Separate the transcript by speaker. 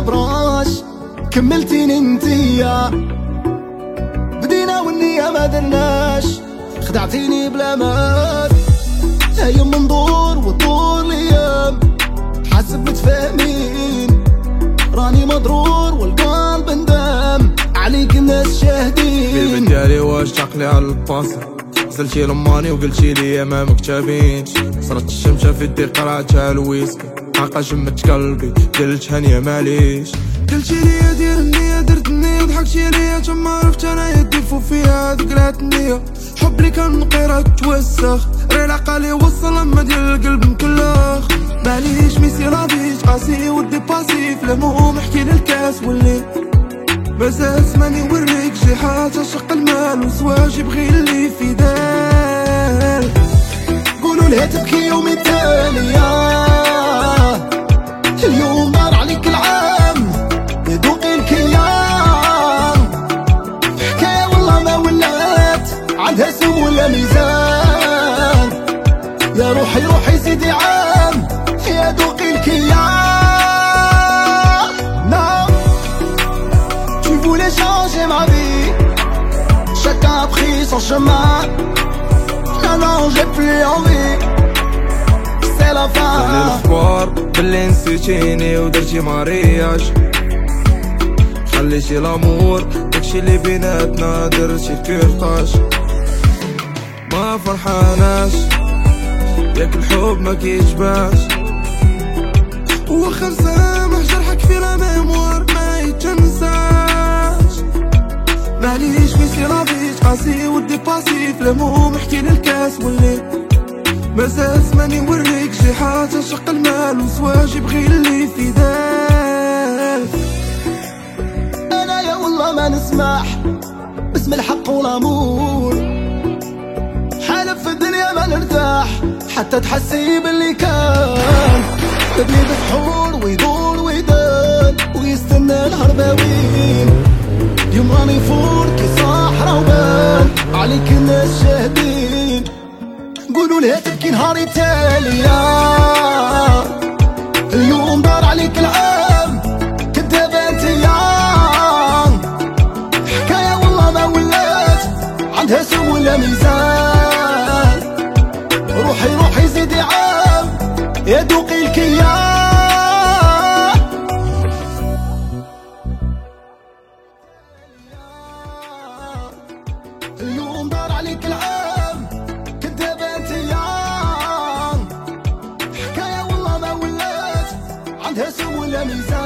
Speaker 1: ما نبراش كملتيني انتيا بدينا والنية ما درناش خدعتيني بلا مال. أيام منظور وطول الأيام حاسب متفاهمين. راني مضرور والقلب ندم عليك الناس شاهدين.
Speaker 2: البنت ديالي واش تعقلي على الباصر زلتي لماني وقلتي لي ما مكتابينش صرت الشمشة في الدير قرعتها الويسكي حقا جمت قلبي. قلت هانية ماليش. قلتي لي دير النية درت النية ضحكتي ليا تما عرفت أنا يدي فيها. ذكرات النية. حب لي كان نقيرة توسخ. ري العقل وصل اما ديال القلب مكلخ معليش ميسي راضيش. قاسي ودي باسي في الهموم احكي للكاس واللي مازال زماني نوريك شي حاجة شق المال وزواج يبغي اللي في دار
Speaker 1: قولوا لها تبكي يومي ميزان. يا روحي روحي زيدي عام. يا دوقي الكيان. Non Tu voulais changer ma vie. Chacun a pris son chemin. Non, non, j'ai plus envie. C'est la fin.
Speaker 2: الاخبار باللي نسيتيني ودرتي مارياج خليتي لامور داكشي اللي بيناتنا درتي كيرطاج ما فرحاناش. ياك الحب ما كيجباش. واخا نسامح جرحك في لا ميموار ما يتنساش. معليش ميسي رافيش قاسي ودي باسي في احكي للكاس واللي مازال زماني نوريك شي حاجة شق المال وزواج يبغي اللي في دار
Speaker 1: أنا يا والله ما نسمح باسم الحق والامور حالف في الدنيا ما نرتاح حتى تحسي باللي كان. تبني بسحور ويدور ويدان ويستنى الهرباوين يوم راني فور كي صاح روبان عليك الناس شاهدين. قولوا لها تبكي نهاري تالية اليوم دار عليك العام كدابة أنت حكاية والله ما ولات عندها سم ولا ميزان. يا دوقي الكيان اليوم دار عليك العام انت يا. حكاية والله ما ولات عندها سم ولا ميزان.